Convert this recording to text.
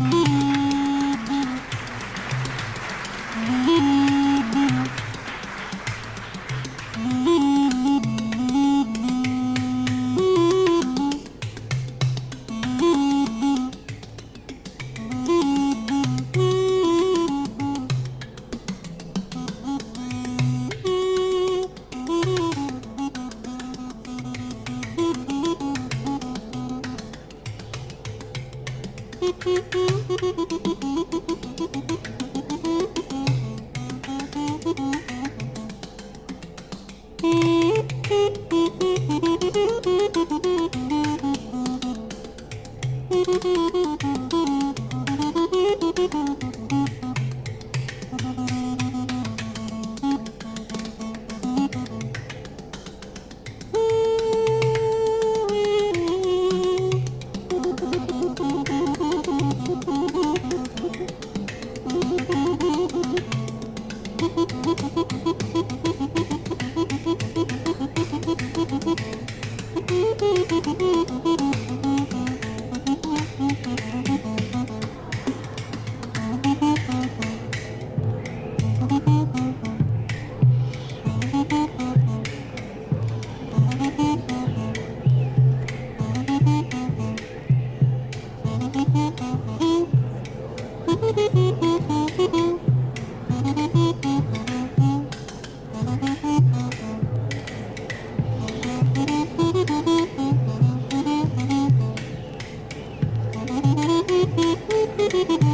嗯 thank you Thank you.